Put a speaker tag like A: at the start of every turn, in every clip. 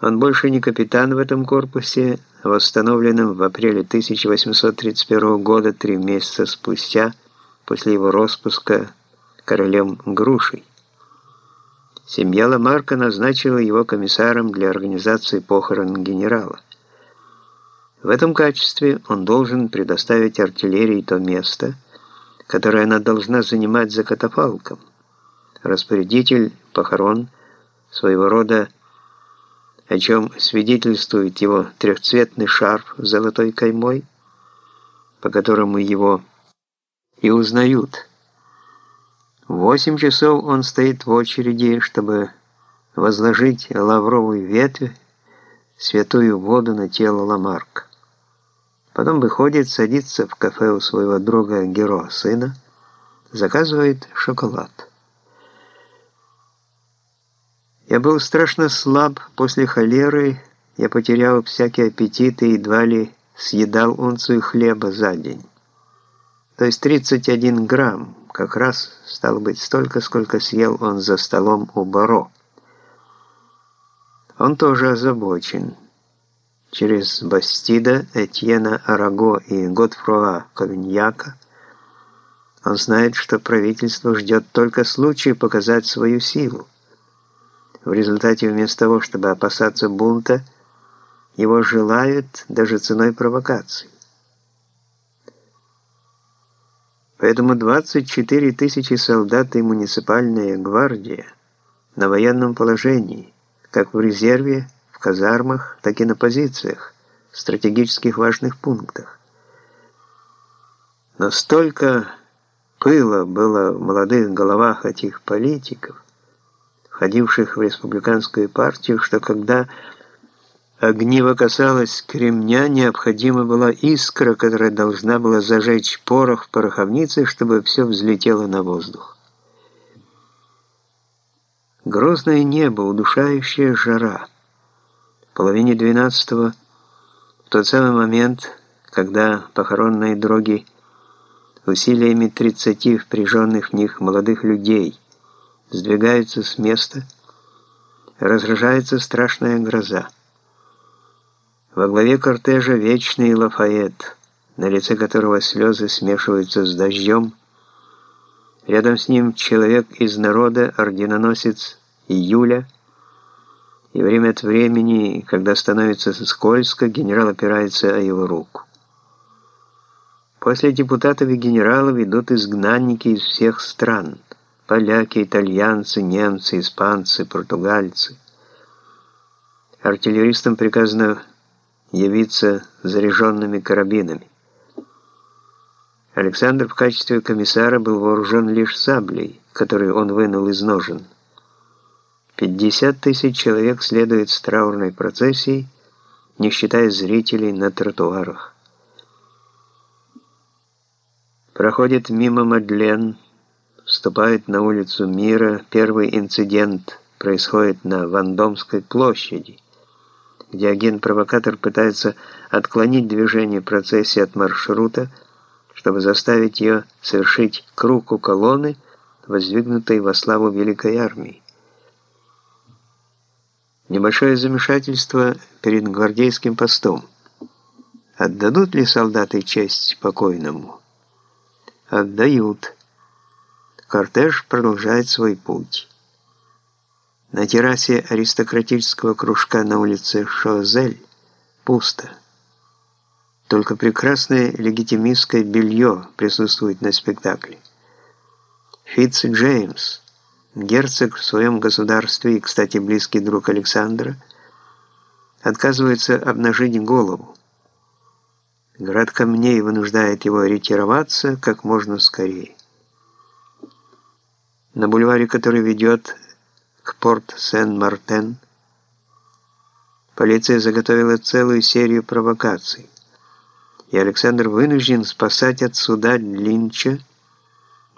A: Он больше не капитан в этом корпусе, восстановленном в апреле 1831 года, три месяца спустя, после его распуска королем Грушей. Семья Ламарка назначила его комиссаром для организации похорон генерала. В этом качестве он должен предоставить артиллерии то место, которое она должна занимать за катафалком. Распорядитель похорон, своего рода, о чем свидетельствует его трехцветный шарф с золотой каймой, по которому его и узнают. Восемь часов он стоит в очереди, чтобы возложить лавровую ветвь, святую воду на тело Ламарка. Потом выходит, садится в кафе у своего друга Геро, сына, заказывает шоколад. Я был страшно слаб после холеры, я потерял всякий аппетит и едва ли съедал унцию хлеба за день. То есть 31 грамм, как раз стало быть столько, сколько съел он за столом у Баро. Он тоже озабочен через Бастида, Этьена Араго и Готфруа Кавиньяка, он знает, что правительство ждет только случая показать свою силу. В результате, вместо того, чтобы опасаться бунта, его желают даже ценой провокаций. Поэтому 24 тысячи солдат и муниципальная гвардия на военном положении, как в резерве, в казармах, так и на позициях, в стратегических важных пунктах. Но столько пыла было в молодых головах этих политиков, входивших в республиканскую партию, что когда огниво касалось кремня, необходима была искра, которая должна была зажечь порох в пороховнице, чтобы все взлетело на воздух. Грозное небо, удушающая жара — половине двенадцатого, в тот самый момент, когда похоронные дроги усилиями тридцати впряженных в них молодых людей сдвигаются с места, разражается страшная гроза. Во главе кортежа вечный Лафайет, на лице которого слезы смешиваются с дождем, рядом с ним человек из народа, орденоносец Июля, и время от времени, когда становится скользко, генерал опирается о его руку. После депутатов и генералов идут изгнанники из всех стран. Поляки, итальянцы, немцы, испанцы, португальцы. Артиллеристам приказано явиться заряженными карабинами. Александр в качестве комиссара был вооружен лишь саблей, которую он вынул из ножен. 50 тысяч человек следует с траурной процессией, не считая зрителей на тротуарах. Проходит мимо Мадлен, вступает на улицу Мира. Первый инцидент происходит на Вандомской площади, где агент-провокатор пытается отклонить движение процессии от маршрута, чтобы заставить ее совершить круг у колонны, воздвигнутой во славу Великой Армии. Небольшое замешательство перед гвардейским постом. Отдадут ли солдаты честь покойному? Отдают. Кортеж продолжает свой путь. На террасе аристократического кружка на улице Шозель пусто. Только прекрасное легитимистское белье присутствует на спектакле. Фитц Джеймс – Герцог в своем государстве и, кстати, близкий друг Александра, отказывается обнажить голову. Град камней вынуждает его ретироваться как можно скорее. На бульваре, который ведет к порт Сен-Мартен, полиция заготовила целую серию провокаций, и Александр вынужден спасать от суда Линча,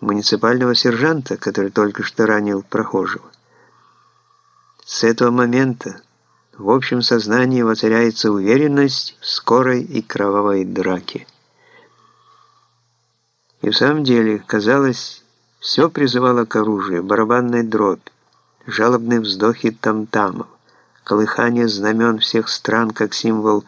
A: муниципального сержанта, который только что ранил прохожего. С этого момента в общем сознании воцаряется уверенность в скорой и кровавой драке. И в самом деле, казалось, все призывало к оружию, барабанная дробь, жалобные вздохи там-тамов, колыхание знамен всех стран как символ